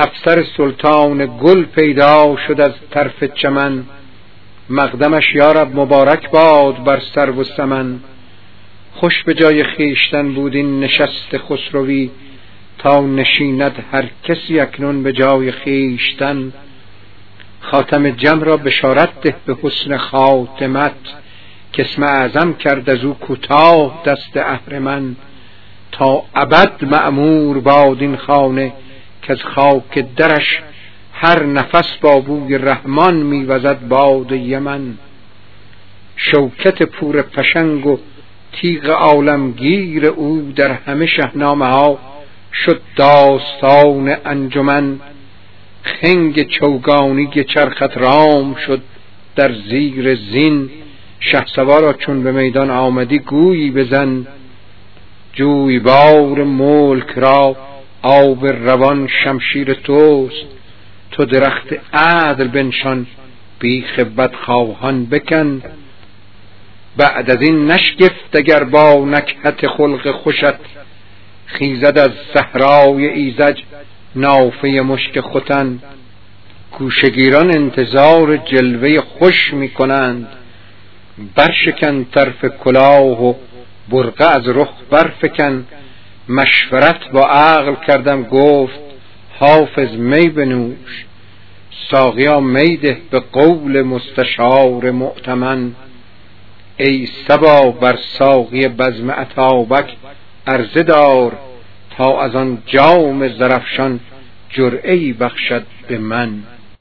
افسر سلطان گل پیدا شد از طرف چمن. مقدمش یارب مبارک باد بر سر و سمن. خوش به جای خیشتن بود این نشست خسروی تا نشیند هر کسی اکنون به جای خیشتن خاتم جم را بشارت ده به حسن خاتمت که اسم اعظم کرد از او کوتاه دست اهرمن. تا ابد معمور باد این خانه که از خاک درش هر نفس با بوی رحمان میوزد باد یمن. شوکت پور پشنگ و تیغ عالمگیر او در همه شهنامه ها شد داستان انجمن. خنگ چوگانی چرخت رام شد در زیر زین. شهسوارا چون به میدان آمدی گویی بزن. جویبار ملک را آب روان شمشیر توست. تو درخت عدل بنشان بیخ بدخواهان بکن. بعد از این نشگفت اگر با نکهت خلق خوشت. خیزد از صحرای ایزج نافه مشک ختن. کوشگیران انتظار جلوه خوش می کنند برشکن طرف کلاه و برقه از رخ برفکن. مشورت با عقل کردم گفت حافظ می بنوش ساقیا میده به قول مستشار معتمن ای سبا بر ساقی بزم عطابک عرضه دار تا از آن جام زرفشان جرعی بخشد به من.